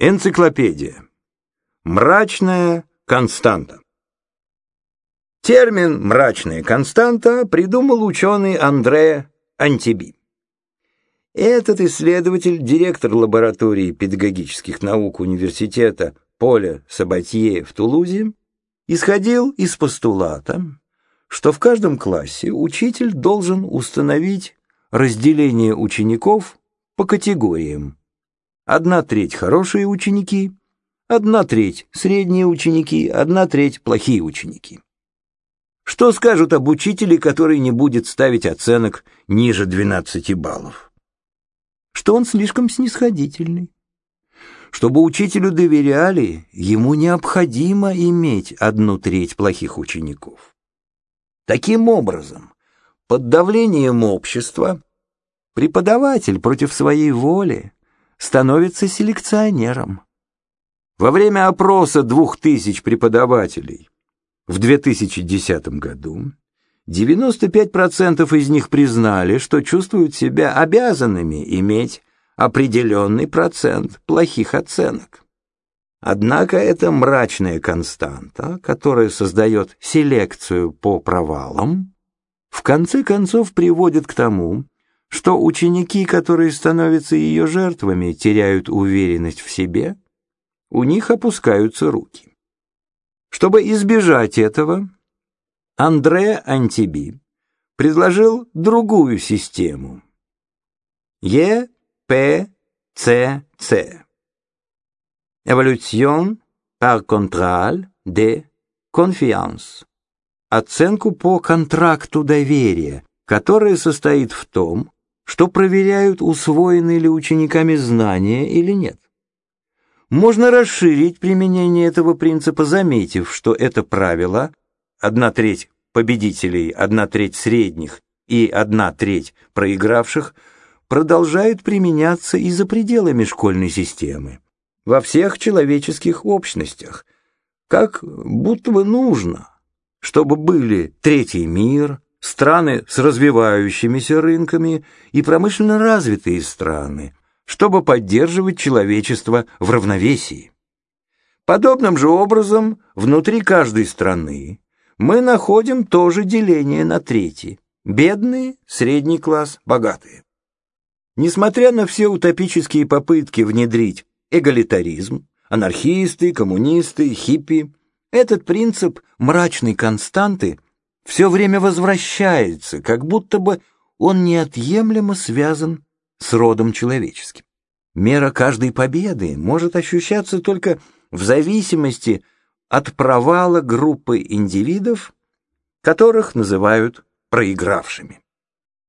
Энциклопедия. Мрачная константа. Термин «мрачная константа» придумал ученый Андре Антиби. Этот исследователь, директор лаборатории педагогических наук университета Поля Сабатье в Тулузе, исходил из постулата, что в каждом классе учитель должен установить разделение учеников по категориям Одна треть хорошие ученики, одна треть средние ученики, одна треть плохие ученики. Что скажут об учителе, который не будет ставить оценок ниже 12 баллов? Что он слишком снисходительный. Чтобы учителю доверяли, ему необходимо иметь одну треть плохих учеников. Таким образом, под давлением общества преподаватель против своей воли становится селекционером. Во время опроса двух тысяч преподавателей в 2010 году 95% из них признали, что чувствуют себя обязанными иметь определенный процент плохих оценок. Однако это мрачная константа, которая создает селекцию по провалам, в конце концов приводит к тому, что ученики, которые становятся ее жертвами, теряют уверенность в себе, у них опускаются руки. Чтобы избежать этого, Андре Антиби предложил другую систему. ЕПЦЦ. Эволюцион par contrôle de confiance. Оценку по контракту доверия, которая состоит в том, что проверяют, усвоены ли учениками знания или нет. Можно расширить применение этого принципа, заметив, что это правило одна треть победителей, одна треть средних и одна треть проигравших продолжают применяться и за пределами школьной системы, во всех человеческих общностях, как будто бы нужно, чтобы были третий мир, страны с развивающимися рынками и промышленно развитые страны, чтобы поддерживать человечество в равновесии. Подобным же образом внутри каждой страны мы находим тоже деление на трети – бедные, средний класс, богатые. Несмотря на все утопические попытки внедрить эгалитаризм, анархисты, коммунисты, хиппи, этот принцип мрачной константы – все время возвращается, как будто бы он неотъемлемо связан с родом человеческим. Мера каждой победы может ощущаться только в зависимости от провала группы индивидов, которых называют проигравшими.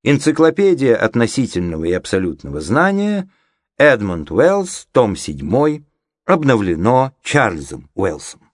Энциклопедия относительного и абсолютного знания, Эдмунд Уэллс, том 7, обновлено Чарльзом Уэллсом.